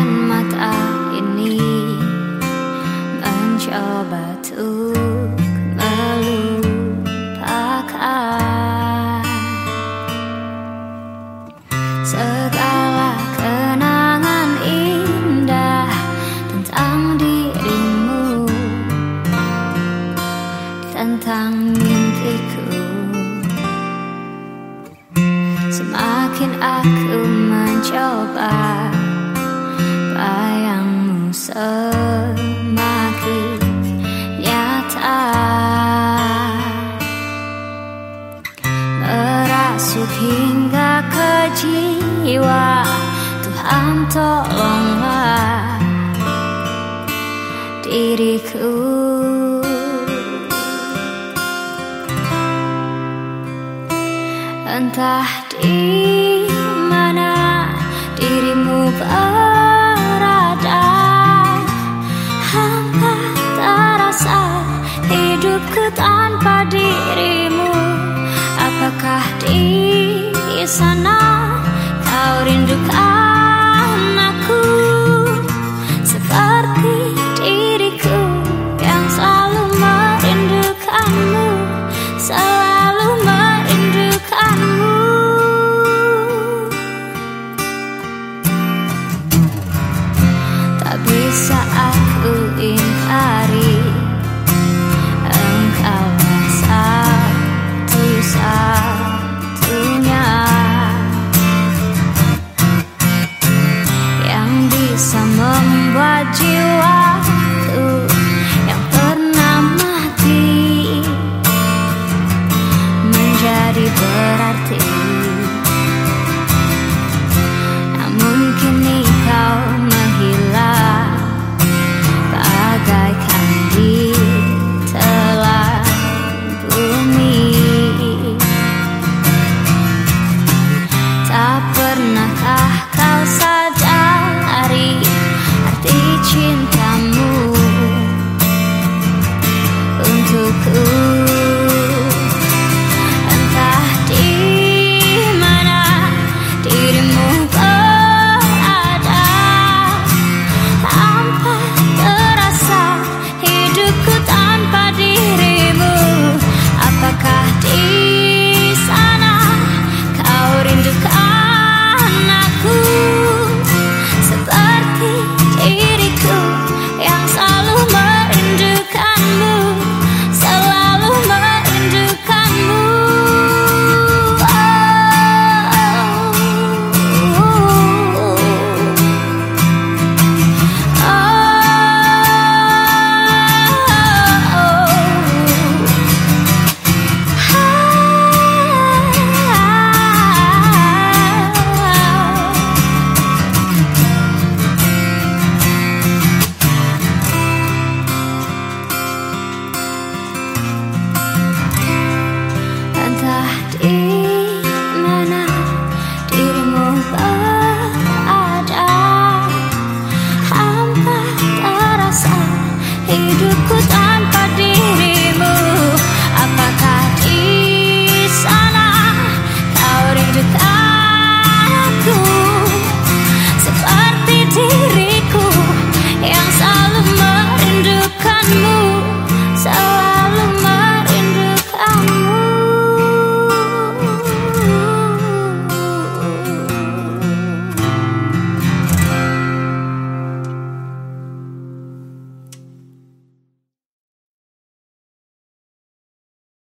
Mata ini. Mencoba untuk melupakan Segala kenangan indah Tentang dirimu Tentang mimpiku. Semakin aku mencoba jiwa Tuhan tolonglah diriku. Entah di mana dirimu berada Hampa terasa hidupku tanpa dirimu. Apakah di sana berarti. Namun kini kau menghilang Bagaikan di telan bumi. Tak pernahkah kau sadari